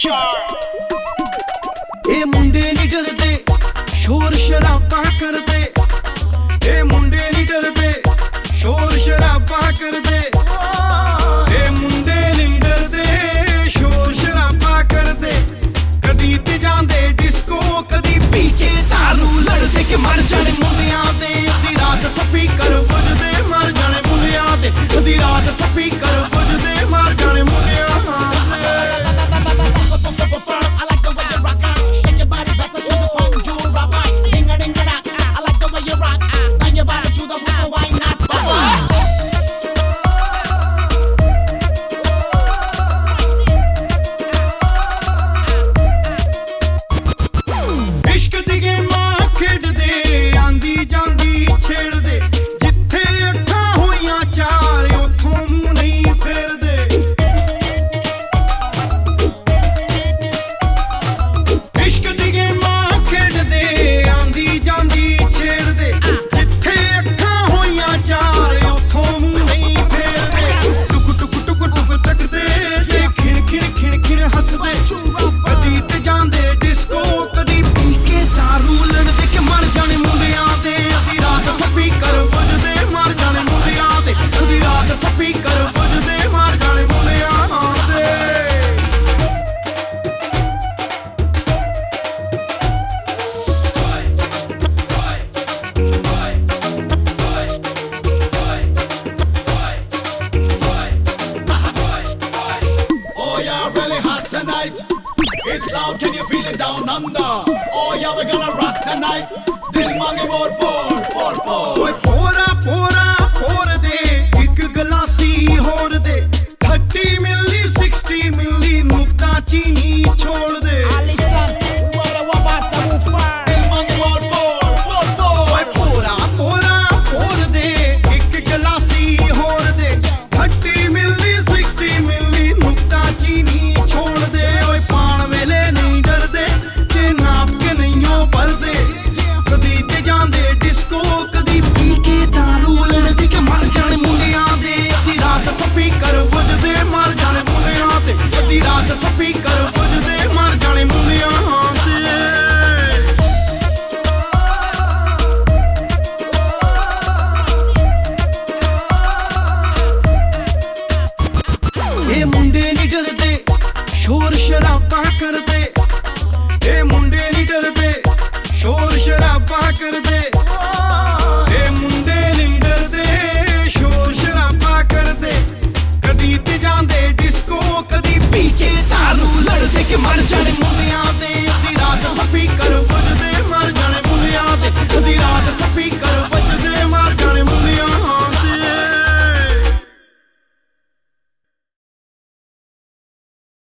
ਚਾਰ ਡਰਦੇ ਸ਼ਰਾਬਾ ਕਰਦੇ। ਸ਼ਰਾਬਾ ਕਰਦੇ। ਇਹ ਮੁੰਡੇ ਨਹੀਂ ਡਰਦੇ, ਸ਼ੋਰ ਸ਼ਰਾਬਾ ਕਰਦੇ। ਕਦੀ ਜਾਂਦੇ ਡਿਸਕੋ ਕਦੀ ਲੜਦੇ ਕਿ ਮਰ ਮੁੰਡਿਆਂ ਦੇ true. loud, can you feel it down under? Oh yeah, we're gonna rock the night. Dil mangi more, pour, pour, pour. ਓਏ ਪੋਰਾ ਪੋਰਾ ਪੋਰ ਦੇ ਇੱਕ ਗਲਾਸੀ ਹੋਰ ਦੇ 30 ਮਿਲੀ 60 ਮਿਲੀ ਨੁਕਤਾ ਚੀਨੀ ਛੋੜ ਦੇ ਆਪਾਂ ਕਰਦੇ।